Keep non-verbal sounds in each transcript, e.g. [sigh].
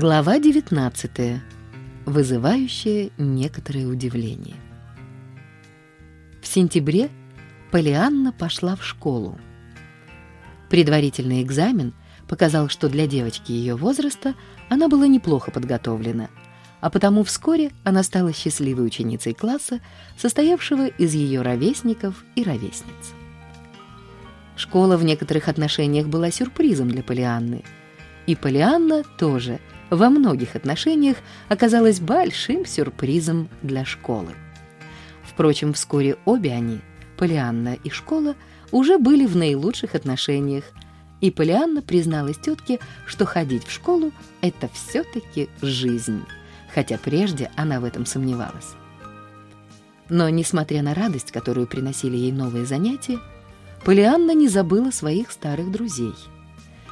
Глава 19. Вызывающая некоторое удивление. В сентябре Полианна пошла в школу. Предварительный экзамен показал, что для девочки ее возраста она была неплохо подготовлена, а потому вскоре она стала счастливой ученицей класса, состоявшего из ее ровесников и ровесниц. Школа в некоторых отношениях была сюрпризом для Полианны, и Полианна тоже – во многих отношениях оказалась большим сюрпризом для школы. Впрочем, вскоре обе они, Полианна и школа, уже были в наилучших отношениях, и Полианна призналась тетке, что ходить в школу — это все-таки жизнь, хотя прежде она в этом сомневалась. Но, несмотря на радость, которую приносили ей новые занятия, Полианна не забыла своих старых друзей.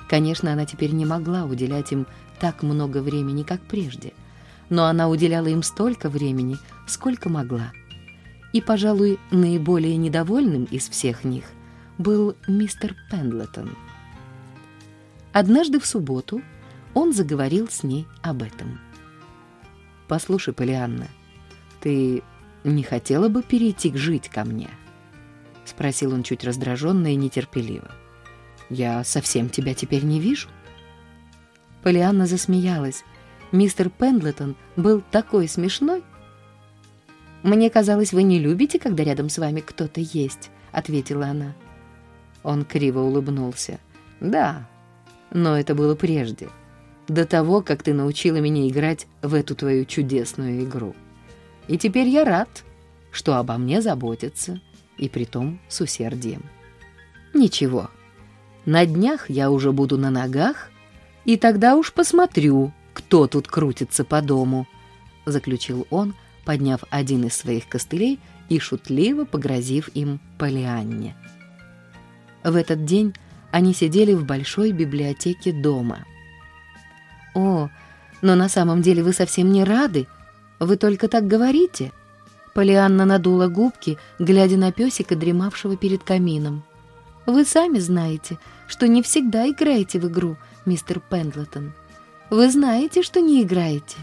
Конечно, она теперь не могла уделять им так много времени, как прежде, но она уделяла им столько времени, сколько могла. И, пожалуй, наиболее недовольным из всех них был мистер Пендлетон. Однажды в субботу он заговорил с ней об этом. «Послушай, Полианна, ты не хотела бы перейти к жить ко мне?» — спросил он чуть раздраженно и нетерпеливо. «Я совсем тебя теперь не вижу». Полианна засмеялась. Мистер Пендлетон был такой смешной. «Мне казалось, вы не любите, когда рядом с вами кто-то есть», — ответила она. Он криво улыбнулся. «Да, но это было прежде, до того, как ты научила меня играть в эту твою чудесную игру. И теперь я рад, что обо мне заботятся, и притом с усердием. Ничего, на днях я уже буду на ногах и тогда уж посмотрю, кто тут крутится по дому», — заключил он, подняв один из своих костылей и шутливо погрозив им Полианне. В этот день они сидели в большой библиотеке дома. «О, но на самом деле вы совсем не рады. Вы только так говорите». Полианна надула губки, глядя на песика, дремавшего перед камином. «Вы сами знаете, что не всегда играете в игру, мистер Пендлетон. Вы знаете, что не играете?»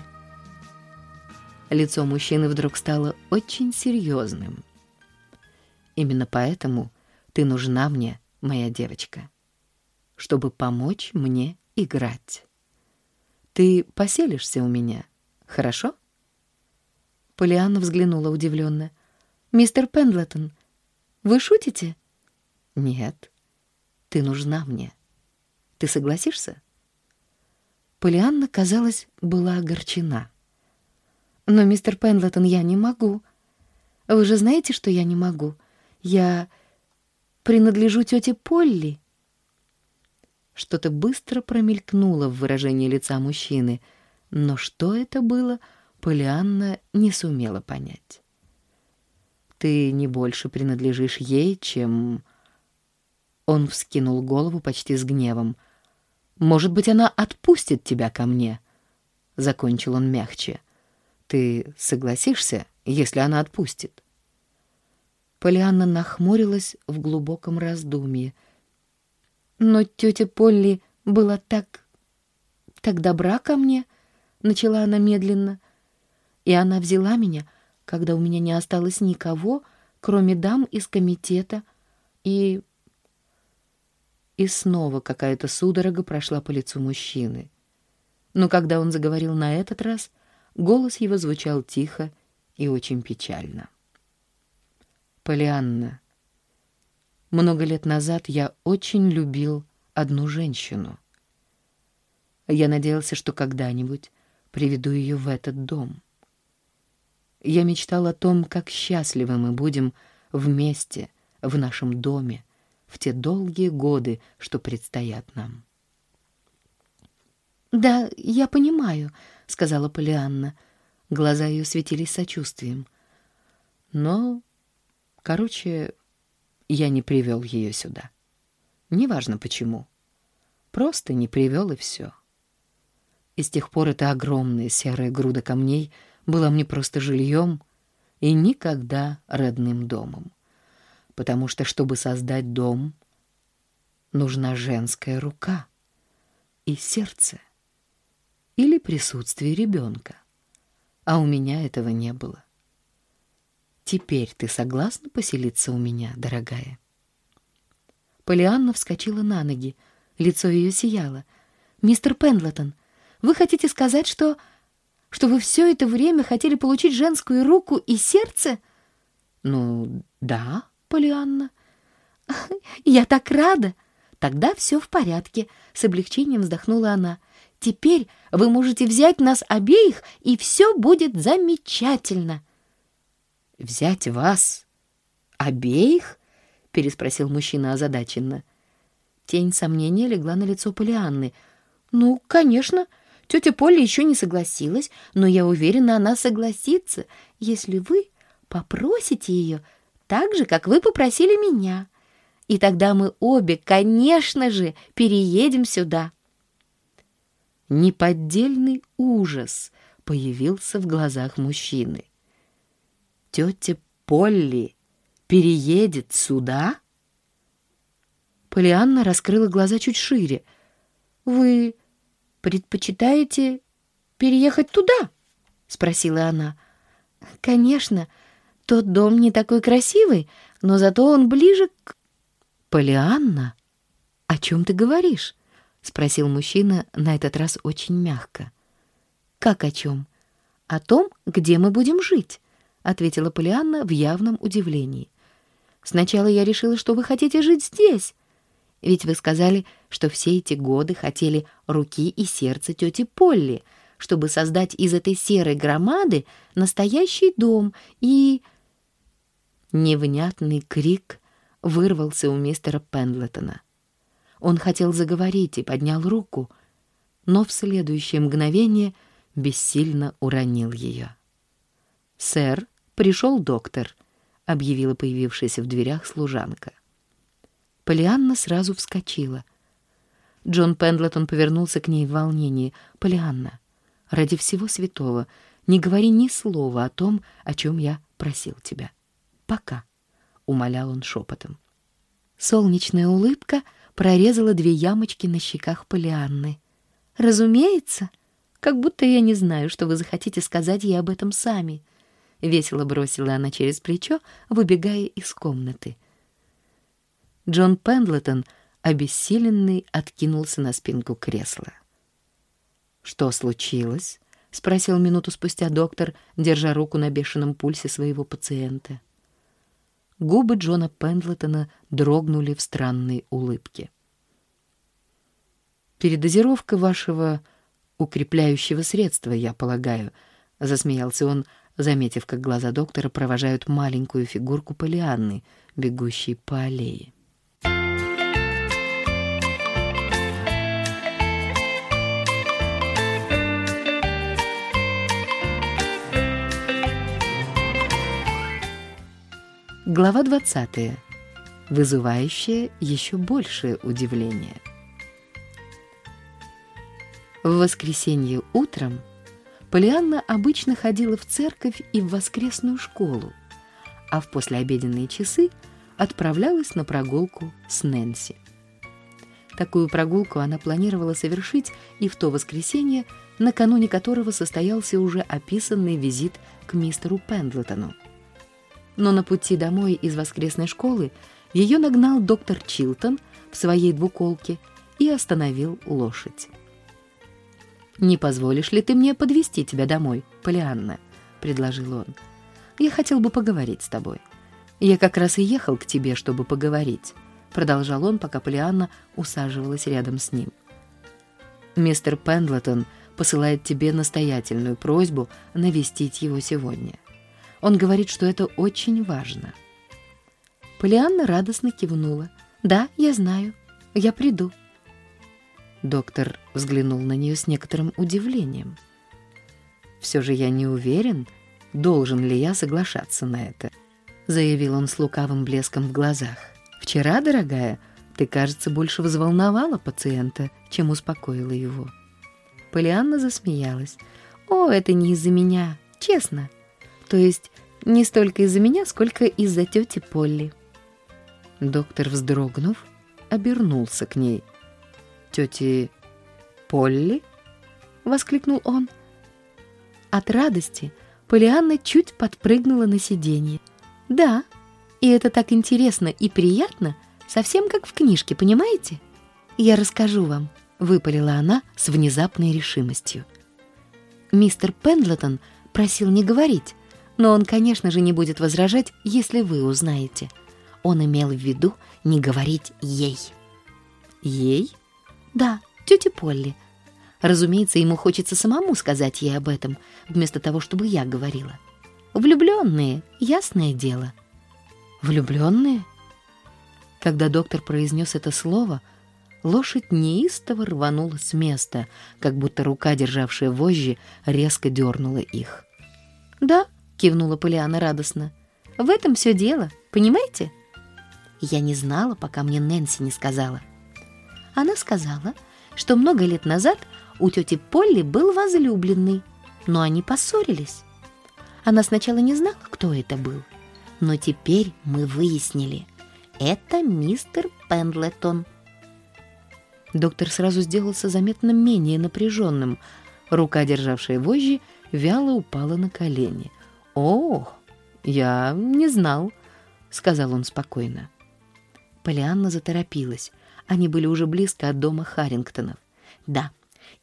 Лицо мужчины вдруг стало очень серьезным. «Именно поэтому ты нужна мне, моя девочка, чтобы помочь мне играть. Ты поселишься у меня, хорошо?» Полианна взглянула удивленно. «Мистер Пендлетон, вы шутите?» «Нет, ты нужна мне». Ты согласишься?» Полианна, казалось, была огорчена. «Но, мистер Пендлетон, я не могу. Вы же знаете, что я не могу. Я принадлежу тете Полли». Что-то быстро промелькнуло в выражении лица мужчины, но что это было, Полианна не сумела понять. «Ты не больше принадлежишь ей, чем...» Он вскинул голову почти с гневом — может быть, она отпустит тебя ко мне?» Закончил он мягче. «Ты согласишься, если она отпустит?» Полианна нахмурилась в глубоком раздумье. «Но тетя Полли была так... так добра ко мне», — начала она медленно. «И она взяла меня, когда у меня не осталось никого, кроме дам из комитета, и и снова какая-то судорога прошла по лицу мужчины. Но когда он заговорил на этот раз, голос его звучал тихо и очень печально. «Полианна, много лет назад я очень любил одну женщину. Я надеялся, что когда-нибудь приведу ее в этот дом. Я мечтал о том, как счастливы мы будем вместе в нашем доме, в те долгие годы, что предстоят нам. «Да, я понимаю», — сказала Полианна. Глаза ее светились сочувствием. «Но, короче, я не привел ее сюда. Неважно почему. Просто не привел и все. И с тех пор эта огромная серая груда камней была мне просто жильем и никогда родным домом потому что, чтобы создать дом, нужна женская рука и сердце. или присутствии ребенка. А у меня этого не было. Теперь ты согласна поселиться у меня, дорогая? Полианна вскочила на ноги. Лицо ее сияло. «Мистер Пендлетон, вы хотите сказать, что... что вы все это время хотели получить женскую руку и сердце?» «Ну, да, Полианна». [laughs] «Я так рада!» «Тогда все в порядке», — с облегчением вздохнула она. «Теперь вы можете взять нас обеих, и все будет замечательно». «Взять вас обеих?» — переспросил мужчина озадаченно. Тень сомнения легла на лицо Полианны. «Ну, конечно, тетя Поля еще не согласилась, но я уверена, она согласится, если вы попросите ее так же, как вы попросили меня» и тогда мы обе, конечно же, переедем сюда. Неподдельный ужас появился в глазах мужчины. Тетя Полли переедет сюда? Полианна раскрыла глаза чуть шире. «Вы предпочитаете переехать туда?» — спросила она. «Конечно, тот дом не такой красивый, но зато он ближе к «Полианна, о чем ты говоришь?» — спросил мужчина на этот раз очень мягко. «Как о чем?» «О том, где мы будем жить», — ответила Полианна в явном удивлении. «Сначала я решила, что вы хотите жить здесь. Ведь вы сказали, что все эти годы хотели руки и сердце тети Полли, чтобы создать из этой серой громады настоящий дом и...» Невнятный крик вырвался у мистера Пендлетона. Он хотел заговорить и поднял руку, но в следующее мгновение бессильно уронил ее. «Сэр, пришел доктор», — объявила появившаяся в дверях служанка. Полианна сразу вскочила. Джон Пендлетон повернулся к ней в волнении. «Полианна, ради всего святого, не говори ни слова о том, о чем я просил тебя. Пока». — умолял он шепотом. Солнечная улыбка прорезала две ямочки на щеках Полианны. «Разумеется, как будто я не знаю, что вы захотите сказать ей об этом сами», — весело бросила она через плечо, выбегая из комнаты. Джон Пендлетон, обессиленный, откинулся на спинку кресла. «Что случилось?» — спросил минуту спустя доктор, держа руку на бешеном пульсе своего пациента. Губы Джона Пендлетона дрогнули в странной улыбке. «Передозировка вашего укрепляющего средства, я полагаю», — засмеялся он, заметив, как глаза доктора провожают маленькую фигурку Полианны, бегущей по аллее. Глава 20. Вызывающая еще большее удивление. В воскресенье утром Полианна обычно ходила в церковь и в воскресную школу, а в послеобеденные часы отправлялась на прогулку с Нэнси. Такую прогулку она планировала совершить и в то воскресенье, накануне которого состоялся уже описанный визит к мистеру Пендлетону но на пути домой из воскресной школы ее нагнал доктор Чилтон в своей двуколке и остановил лошадь. «Не позволишь ли ты мне подвести тебя домой, Полианна?» — предложил он. «Я хотел бы поговорить с тобой. Я как раз и ехал к тебе, чтобы поговорить», — продолжал он, пока Полианна усаживалась рядом с ним. «Мистер Пендлетон посылает тебе настоятельную просьбу навестить его сегодня. Он говорит, что это очень важно. Полианна радостно кивнула. «Да, я знаю. Я приду». Доктор взглянул на нее с некоторым удивлением. «Все же я не уверен, должен ли я соглашаться на это», заявил он с лукавым блеском в глазах. «Вчера, дорогая, ты, кажется, больше взволновала пациента, чем успокоила его». Полианна засмеялась. «О, это не из-за меня, честно. То есть не столько из-за меня, сколько из-за тети Полли. Доктор, вздрогнув, обернулся к ней. «Тети Полли?» — воскликнул он. От радости Полианна чуть подпрыгнула на сиденье. «Да, и это так интересно и приятно, совсем как в книжке, понимаете? Я расскажу вам», — выпалила она с внезапной решимостью. Мистер Пендлетон просил не говорить, но он, конечно же, не будет возражать, если вы узнаете. Он имел в виду не говорить ей. Ей? Да, тете Полли. Разумеется, ему хочется самому сказать ей об этом, вместо того, чтобы я говорила. Влюбленные, ясное дело. Влюбленные? Когда доктор произнес это слово, лошадь неистово рванула с места, как будто рука, державшая вожжи, резко дернула их. «Да», — кивнула Полиана радостно, — «в этом все дело, понимаете?» Я не знала, пока мне Нэнси не сказала. Она сказала, что много лет назад у тети Полли был возлюбленный, но они поссорились. Она сначала не знала, кто это был, но теперь мы выяснили. Это мистер Пендлетон. Доктор сразу сделался заметно менее напряженным. Рука, державшая вожжи, вяло упала на колени. «О, я не знал», — сказал он спокойно. Полианна заторопилась. Они были уже близко от дома Харрингтонов. «Да,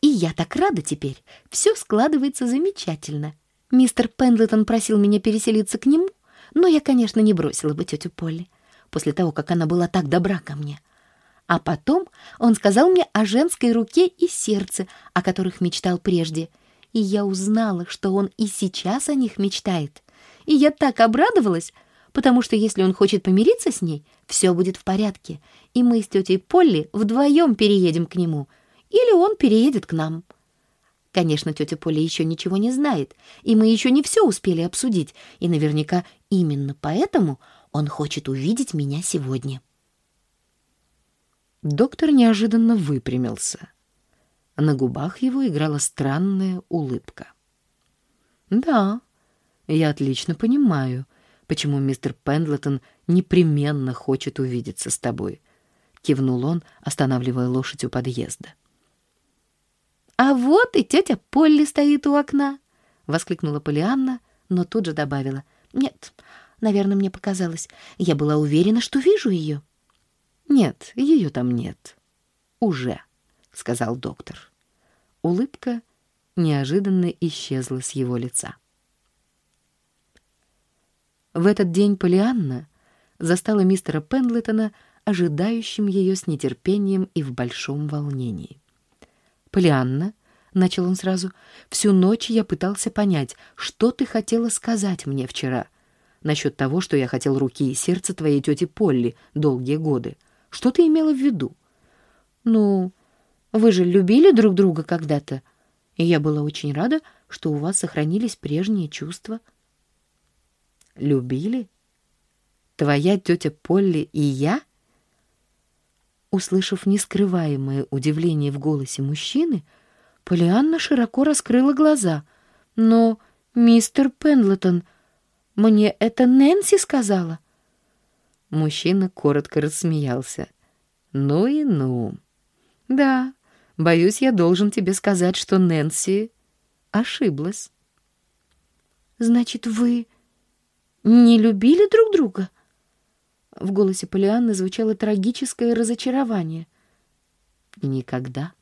и я так рада теперь. Все складывается замечательно. Мистер Пендлетон просил меня переселиться к нему, но я, конечно, не бросила бы тетю Полли после того, как она была так добра ко мне. А потом он сказал мне о женской руке и сердце, о которых мечтал прежде. И я узнала, что он и сейчас о них мечтает. И я так обрадовалась, потому что если он хочет помириться с ней, все будет в порядке, и мы с тетей Полли вдвоем переедем к нему — или он переедет к нам. Конечно, тетя Поля еще ничего не знает, и мы еще не все успели обсудить, и наверняка именно поэтому он хочет увидеть меня сегодня. Доктор неожиданно выпрямился. На губах его играла странная улыбка. «Да, я отлично понимаю, почему мистер Пендлетон непременно хочет увидеться с тобой», — кивнул он, останавливая лошадь у подъезда. «А вот и тетя Полли стоит у окна!» — воскликнула Полианна, но тут же добавила. «Нет, наверное, мне показалось. Я была уверена, что вижу ее». «Нет, ее там нет. Уже», — сказал доктор. Улыбка неожиданно исчезла с его лица. В этот день Полианна застала мистера Пендлетона, ожидающим ее с нетерпением и в большом волнении. «Полианна», — начал он сразу, — «всю ночь я пытался понять, что ты хотела сказать мне вчера насчет того, что я хотел руки и сердце твоей тети Полли долгие годы. Что ты имела в виду?» «Ну, вы же любили друг друга когда-то, и я была очень рада, что у вас сохранились прежние чувства». «Любили? Твоя тетя Полли и я?» Услышав нескрываемое удивление в голосе мужчины, Полианна широко раскрыла глаза. «Но, мистер Пендлетон, мне это Нэнси сказала?» Мужчина коротко рассмеялся. «Ну и ну. Да, боюсь, я должен тебе сказать, что Нэнси ошиблась». «Значит, вы не любили друг друга?» В голосе Полианны звучало трагическое разочарование. «Никогда».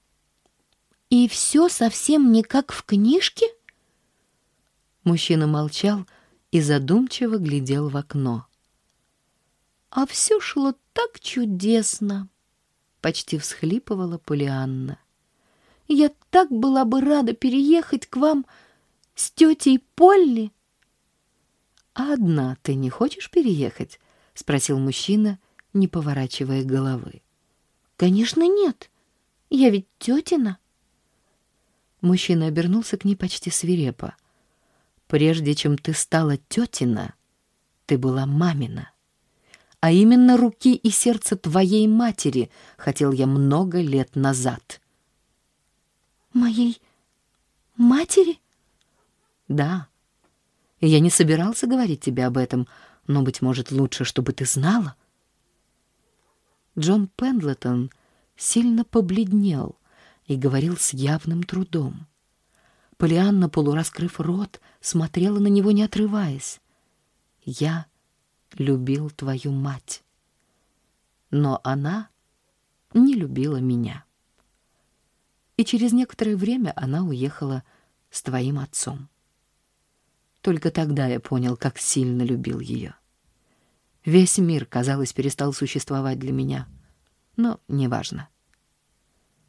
«И все совсем не как в книжке?» Мужчина молчал и задумчиво глядел в окно. «А все шло так чудесно!» — почти всхлипывала Полианна. «Я так была бы рада переехать к вам с тетей Полли!» «А одна ты не хочешь переехать?» — спросил мужчина, не поворачивая головы. «Конечно нет. Я ведь тетина». Мужчина обернулся к ней почти свирепо. «Прежде чем ты стала тетина, ты была мамина. А именно руки и сердце твоей матери хотел я много лет назад». «Моей матери?» «Да. Я не собирался говорить тебе об этом, — но, быть может, лучше, чтобы ты знала. Джон Пендлетон сильно побледнел и говорил с явным трудом. Полианна, полураскрыв рот, смотрела на него, не отрываясь. «Я любил твою мать, но она не любила меня. И через некоторое время она уехала с твоим отцом. Только тогда я понял, как сильно любил ее. Весь мир, казалось, перестал существовать для меня, но неважно.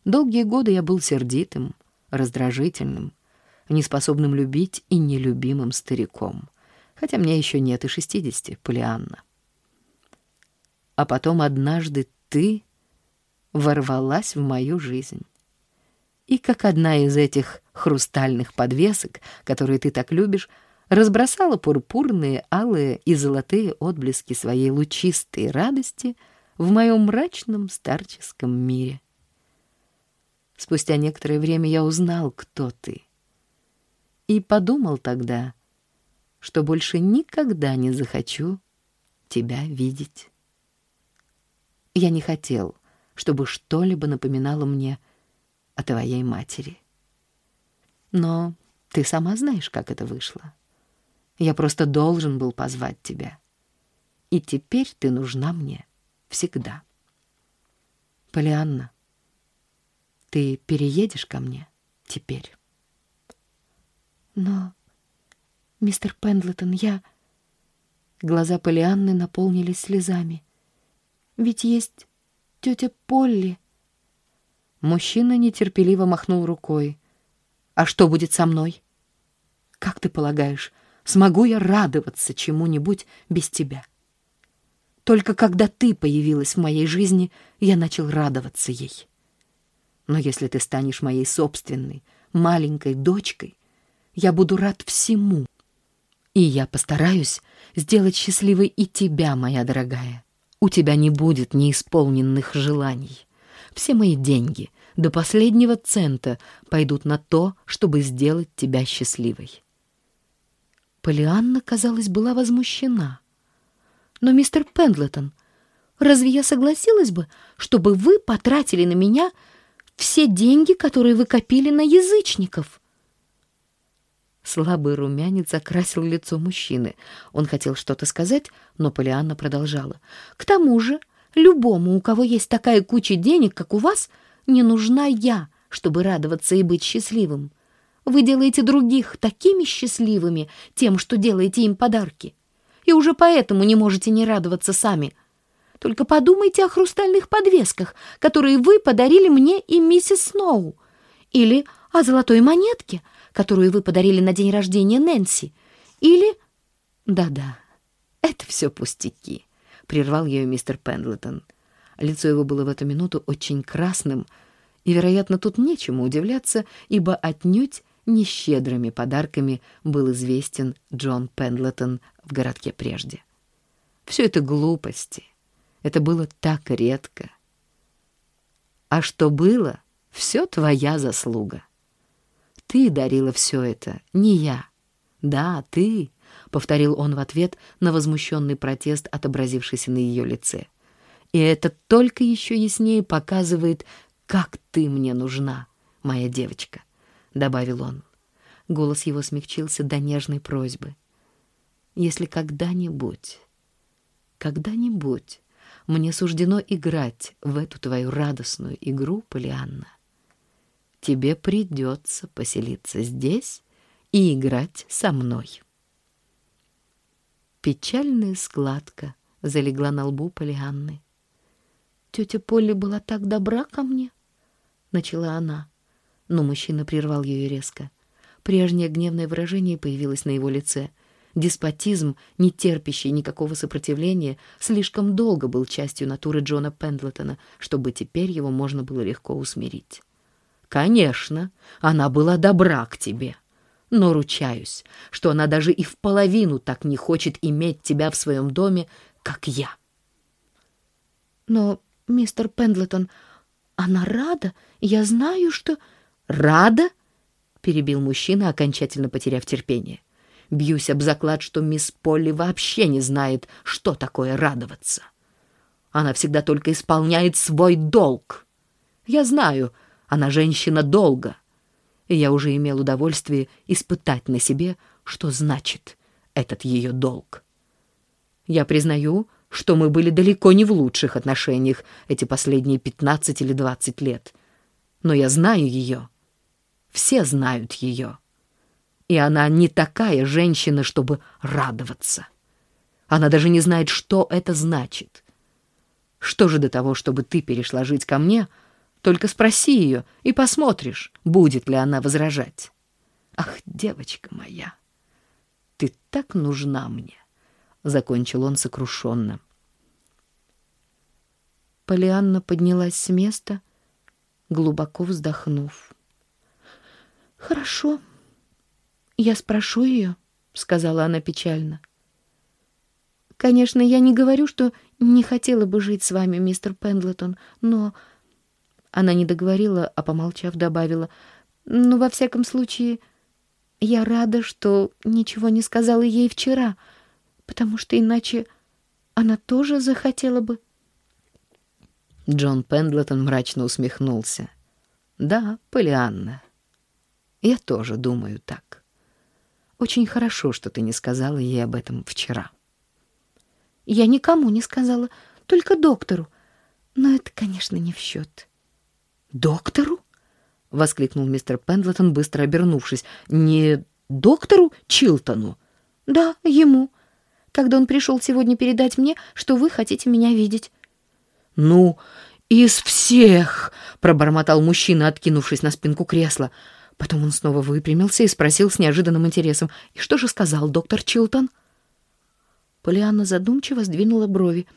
Долгие годы я был сердитым, раздражительным, неспособным любить и нелюбимым стариком, хотя мне еще нет и шестидесяти, Полианна. А потом однажды ты ворвалась в мою жизнь. И как одна из этих хрустальных подвесок, которые ты так любишь, разбросала пурпурные, алые и золотые отблески своей лучистой радости в моем мрачном старческом мире. Спустя некоторое время я узнал, кто ты. И подумал тогда, что больше никогда не захочу тебя видеть. Я не хотел, чтобы что-либо напоминало мне о твоей матери. Но ты сама знаешь, как это вышло. Я просто должен был позвать тебя. И теперь ты нужна мне всегда. Полианна, ты переедешь ко мне теперь? Но, мистер Пендлетон, я... Глаза Полианны наполнились слезами. Ведь есть тетя Полли. Мужчина нетерпеливо махнул рукой. А что будет со мной? Как ты полагаешь, смогу я радоваться чему-нибудь без тебя? Только когда ты появилась в моей жизни, я начал радоваться ей. Но если ты станешь моей собственной, маленькой дочкой, я буду рад всему. И я постараюсь сделать счастливой и тебя, моя дорогая. У тебя не будет неисполненных желаний. Все мои деньги до последнего цента пойдут на то, чтобы сделать тебя счастливой. Полианна, казалось, была возмущена. Но, мистер Пендлетон, разве я согласилась бы, чтобы вы потратили на меня все деньги, которые вы копили на язычников. Слабый румянец окрасил лицо мужчины. Он хотел что-то сказать, но Полианна продолжала. «К тому же, любому, у кого есть такая куча денег, как у вас, не нужна я, чтобы радоваться и быть счастливым. Вы делаете других такими счастливыми тем, что делаете им подарки. И уже поэтому не можете не радоваться сами. Только подумайте о хрустальных подвесках, которые вы подарили мне и миссис Сноу. Или о золотой монетке, которую вы подарили на день рождения Нэнси. Или... Да-да, это все пустяки, — прервал ее мистер Пендлетон. Лицо его было в эту минуту очень красным, и, вероятно, тут нечему удивляться, ибо отнюдь нещедрыми подарками был известен Джон Пендлетон в городке прежде. Все это глупости, это было так редко. А что было, все твоя заслуга. Ты дарила все это, не я. Да, ты, — повторил он в ответ на возмущенный протест, отобразившийся на ее лице. И это только еще яснее показывает, как ты мне нужна, моя девочка, — добавил он. Голос его смягчился до нежной просьбы. Если когда-нибудь, когда-нибудь мне суждено играть в эту твою радостную игру, Полианна. Тебе придется поселиться здесь и играть со мной. Печальная складка залегла на лбу Полианны. «Тетя Полли была так добра ко мне», — начала она. Но мужчина прервал ее резко. Прежнее гневное выражение появилось на его лице — Деспотизм, не терпящий никакого сопротивления, слишком долго был частью натуры Джона Пендлетона, чтобы теперь его можно было легко усмирить. «Конечно, она была добра к тебе, но ручаюсь, что она даже и в половину так не хочет иметь тебя в своем доме, как я». «Но, мистер Пендлетон, она рада, я знаю, что...» «Рада?» — перебил мужчина, окончательно потеряв терпение. Бьюсь об заклад, что мисс Полли вообще не знает, что такое радоваться. Она всегда только исполняет свой долг. Я знаю, она женщина долга. И я уже имел удовольствие испытать на себе, что значит этот ее долг. Я признаю, что мы были далеко не в лучших отношениях эти последние 15 или 20 лет. Но я знаю ее. Все знают ее. И она не такая женщина, чтобы радоваться. Она даже не знает, что это значит. Что же до того, чтобы ты перешла жить ко мне? Только спроси ее и посмотришь, будет ли она возражать. Ах, девочка моя, ты так нужна мне, — закончил он сокрушенно. Полианна поднялась с места, глубоко вздохнув. «Хорошо, я спрошу ее», — сказала она печально. «Конечно, я не говорю, что не хотела бы жить с вами, мистер Пендлетон, но...» Она не договорила, а, помолчав, добавила. «Но, во всяком случае, я рада, что ничего не сказала ей вчера, потому что иначе она тоже захотела бы...» Джон Пендлетон мрачно усмехнулся. «Да, Полианна, я тоже думаю так. Очень хорошо, что ты не сказала ей об этом вчера». «Я никому не сказала, только доктору. Но это, конечно, не в счет». «Доктору?» — воскликнул мистер Пендлетон, быстро обернувшись. «Не доктору Чилтону?» «Да, ему. Когда он пришел сегодня передать мне, что вы хотите меня видеть». «Ну, из всех!» — пробормотал мужчина, откинувшись на спинку кресла. Потом он снова выпрямился и спросил с неожиданным интересом. «И что же сказал доктор Чилтон?» Полианна задумчиво сдвинула брови.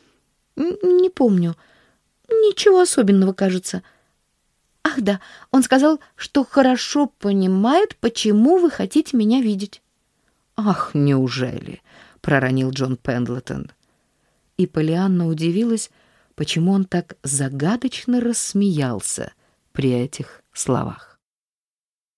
«Не помню. Ничего особенного, кажется. Ах да, он сказал, что хорошо понимает, почему вы хотите меня видеть». «Ах, неужели?» — проронил Джон Пендлетон. И Полианна удивилась, почему он так загадочно рассмеялся при этих словах.